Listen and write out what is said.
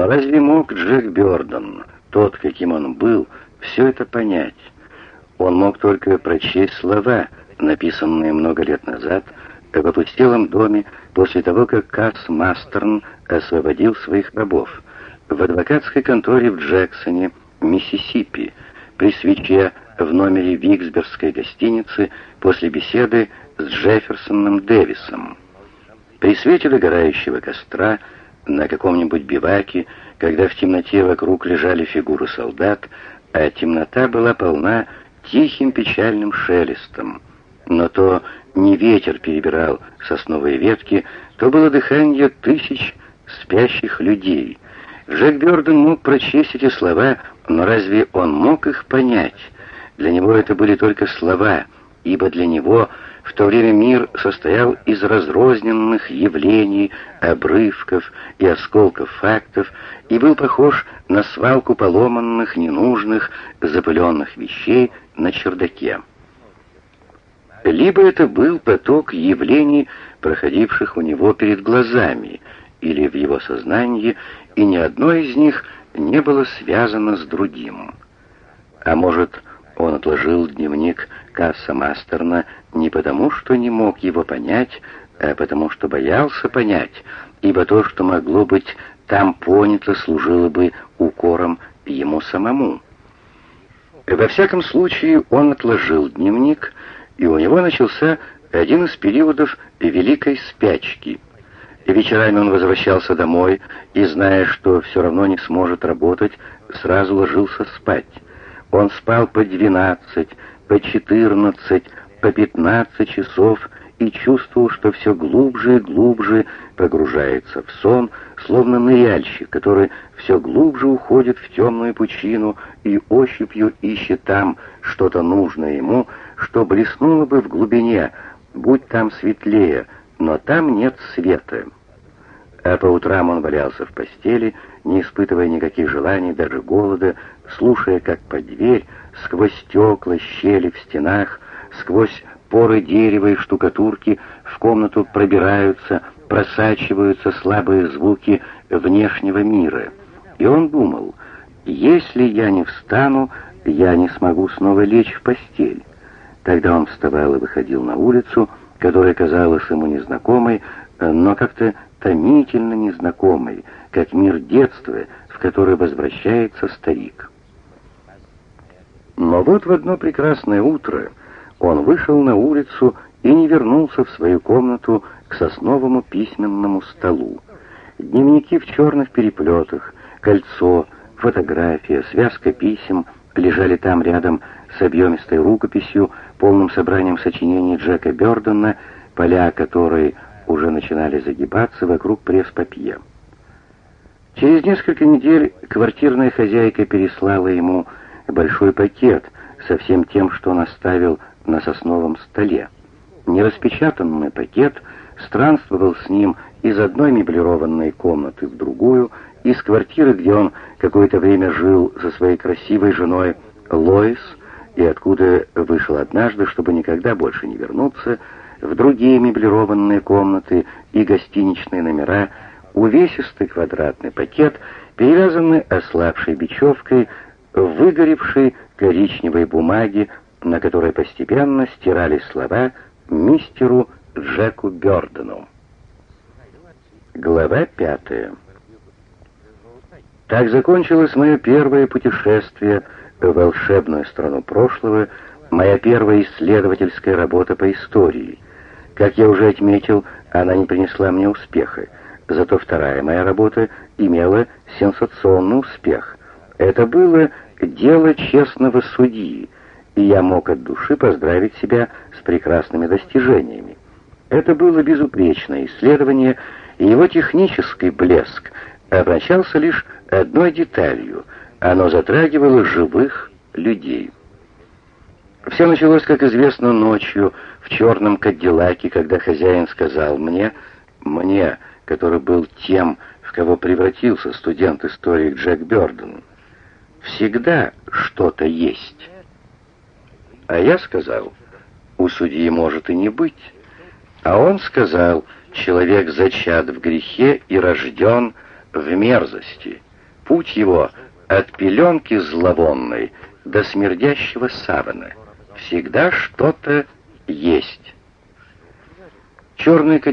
Но разве мог Джек Бёрден, тот, каким он был, все это понять? Он мог только прочесть слова, написанные много лет назад в опустелом доме после того, как Касс Мастерн освободил своих рабов в адвокатской конторе в Джексоне, Миссисипи, при свече в номере Виксбергской гостиницы после беседы с Джефферсоном Дэвисом. При свете догорающего костра на каком-нибудь биваке, когда в темноте вокруг лежали фигуры солдат, а темнота была полна тихим печальным шелестом. Но то не ветер перебирал сосновые ветки, то было дыхание тысяч спящих людей. Джек Бёрден мог прочесть эти слова, но разве он мог их понять? Для него это были только слова, ибо для него в то время мир состоял из разрозненных явлений, обрывков и осколков фактов и был похож на свалку поломанных, ненужных, запыленных вещей на чердаке. Либо это был поток явлений, проходивших у него перед глазами, или в его сознании, и ни одно из них не было связано с другим. А может, он отложил дневник Касса Мастерна не потому, что не мог его понять, а потому что боялся понять, ибо то, что могло быть там понято, служило бы укором ему самому. Во всяком случае, он отложил дневник, и у него начался один из периодов великой спячки. Вечерами он возвращался домой и, зная, что все равно не сможет работать, сразу ложился спать. Он спал по двенадцать, по четырнадцать, по пятнадцать часов и чувствовал, что все глубже и глубже погружается в сон, словно ныряльщик, который все глубже уходит в темную пучину и ощупью ищет там что-то нужное ему, что блеснуло бы в глубине, будь там светлее, но там нет света. А по утрам он валялся в постели, не испытывая никаких желаний, даже голода, слушая, как под дверь, сквозь стекла, щели в стенах, сквозь поры дерева и штукатурки в комнату пробираются, просачиваются слабые звуки внешнего мира. И он думал, если я не встану, я не смогу снова лечь в постель. Тогда он вставал и выходил на улицу, которая казалась ему незнакомой, но как-то томительно незнакомой, как мир детства, в который возвращается старик. Но вот в одно прекрасное утро он вышел на улицу и не вернулся в свою комнату к сосновому письменному столу. Дневники в черных переплетах, кольцо, фотография, связка писем лежали там рядом с объемистой рукописью, полным собранием сочинений Джека Бёрдена, поля которой уже начинали загибаться вокруг пресс-папье. Через несколько недель квартирная хозяйка переслала ему большой пакет со всем тем, что он оставил на сосновом столе. Нераспечатанный пакет странствовал с ним из одной меблированной комнаты в другую, из квартиры, где он какое-то время жил со своей красивой женой Лоис, и откуда вышел однажды, чтобы никогда больше не вернуться, в другие меблированные комнаты и гостиничные номера, увесистый квадратный пакет, перевязанный ослабшей бечевкой, выгоревшей коричневой бумаги, на которой постепенно стирались слова мистеру Джеку Бёрдену. Глава пятая. Так закончилось мое первое путешествие в волшебную страну прошлого, моя первая исследовательская работа по истории — как я уже отметил, она не принесла мне успеха. Зато вторая моя работа имела сенсационный успех. Это было дело честного судьи, и я мог от души поздравить себя с прекрасными достижениями. Это было безупречное исследование, и его технический блеск обращался лишь одной деталью — оно затрагивало живых людей. Все началось, как известно, ночью черном кадиллаке, когда хозяин сказал мне, мне, который был тем, в кого превратился студент истории Джек Бёрден, всегда что-то есть. А я сказал, у судьи может и не быть. А он сказал, человек зачат в грехе и рожден в мерзости — путь его от пеленки зловонной до смердящего савана. Всегда что-то есть. Черный